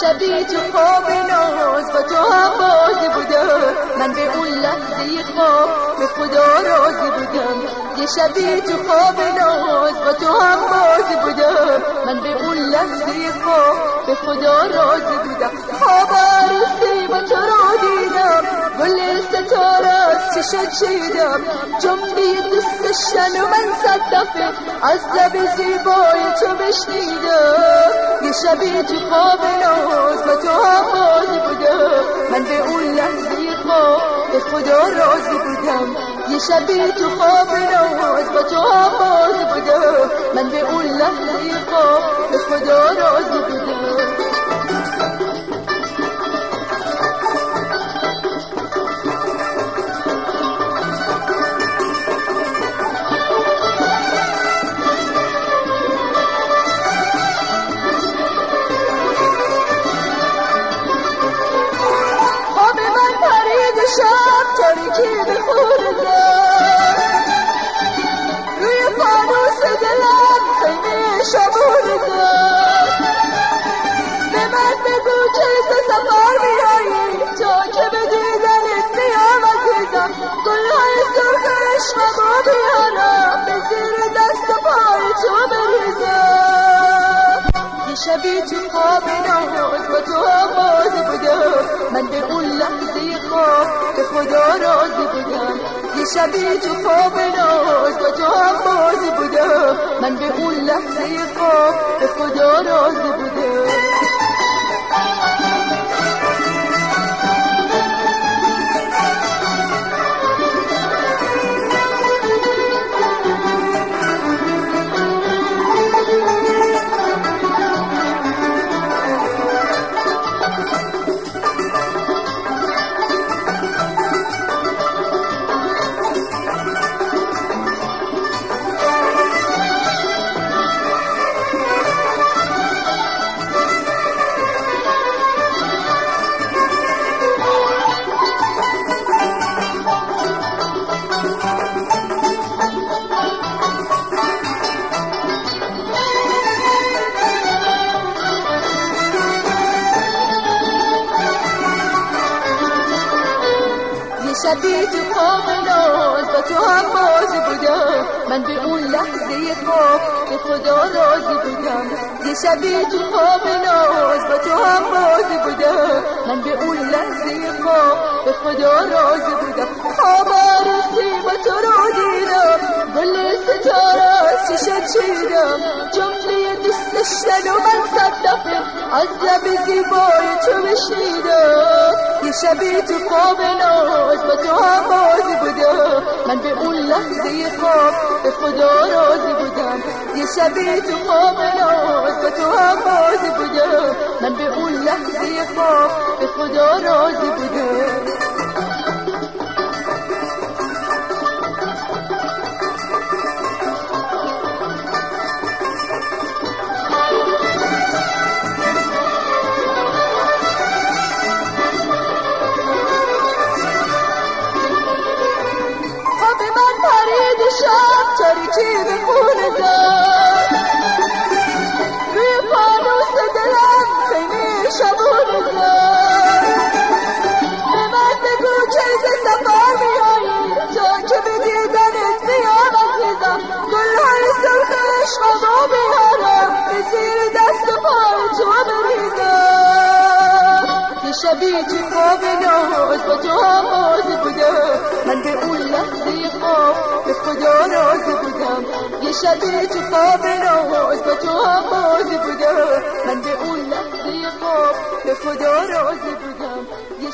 شبی تو خواب ناز با تو هم بازی بودم. من به اون لحظه خواب به خدا راضی بودم. یه شبی تو خواب ناز با تو هم بازی بودم. من به اون لحظه خواب به خدا راضی بودم. خواب عروسی با تو را دیدم. گل ستاره از چشت شیدم. جمله دوست داشتن و من صد دفعه از لب زیبای تو بشنیدم. شبی تو خواب ناز؟ با تو هم بازی بودم. من به اون لحظه خواب به خدا راضی بودم. یه شبی تو خواب ناز؟ با تو هم بازی بودم. من به اون لحظه خواب به خدا راضی بودم. خدا راضی بودم. یه شبی تو خواب ناز با تو هم بازی بودم. من به اون لحظه خواب به خدا راضی بودم. شبی تو ناز با تو هم بازی بودم من به اون لحظه خواب به خدا راضی بودم. یه شبی تو خواب ناز با تو هم بازی بودم من به اون لحظه خواب به خدا راضی بودم. خواب عروسی با تو رو دیدم گل ستاره چشت چیدم. جمله دوست و من صد دفعه از لب زیبای تو بشنیدم یه شبی تو خواب ناز هم بازی بودم. من به اون لحظه خواب به خدا راضی بودم. یه شبی تو خواب ناز با تو هم بازی بودم. من به اون لحظه خواب به خدا راضی بودم. تو هم بازی بودم؟ من یه شبی تو خواب ناز با تو هم بازی بودم؟ من به اون لحظه خواب به خدا راضی بودم. یه